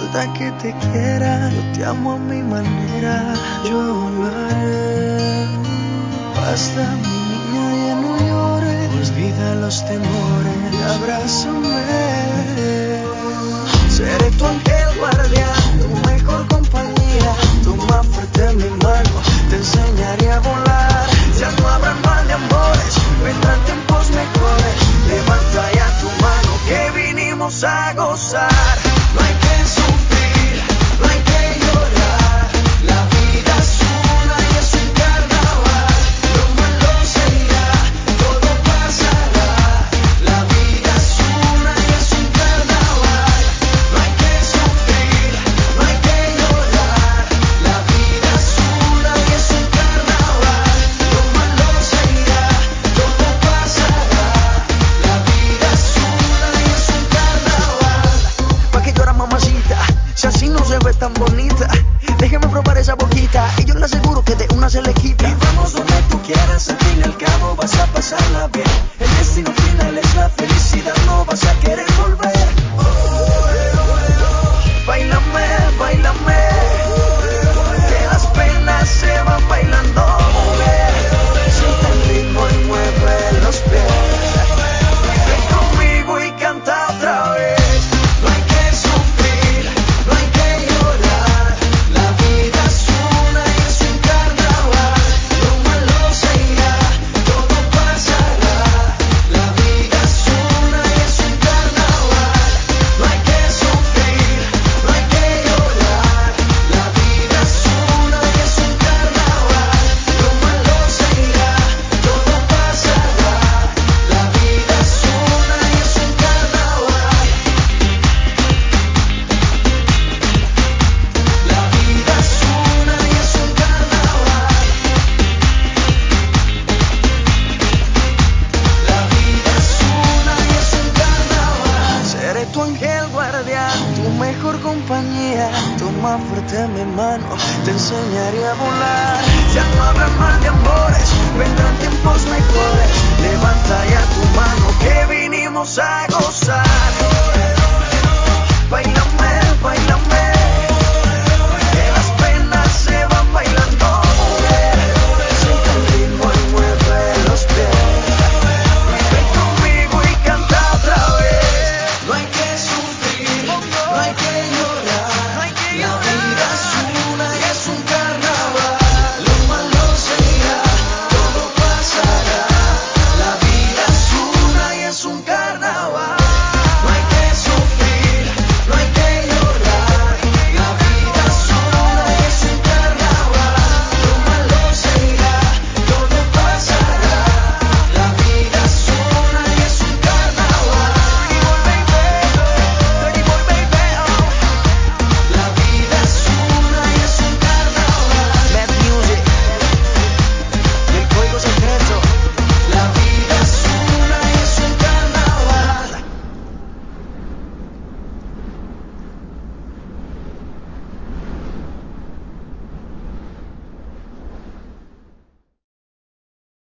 falta que te quiera. Yo te amo a mi manera, yo lo haré. Basta, mi niña, ya no llores. Olvida los temores, abrázame. Seré tu ángel guardián, tu mejor compañía. Toma fuerte mi mano, te enseñaré a volar. Ya no habrá mal de amores, vendrán tiempos mejores. Levanta ya tu mano que vinimos a gozar. Toma fuerte mi mano, te enseñaré a volar. Ya no habrá más de amores, vendrán tiempos mejores. Levanta ya tu mano.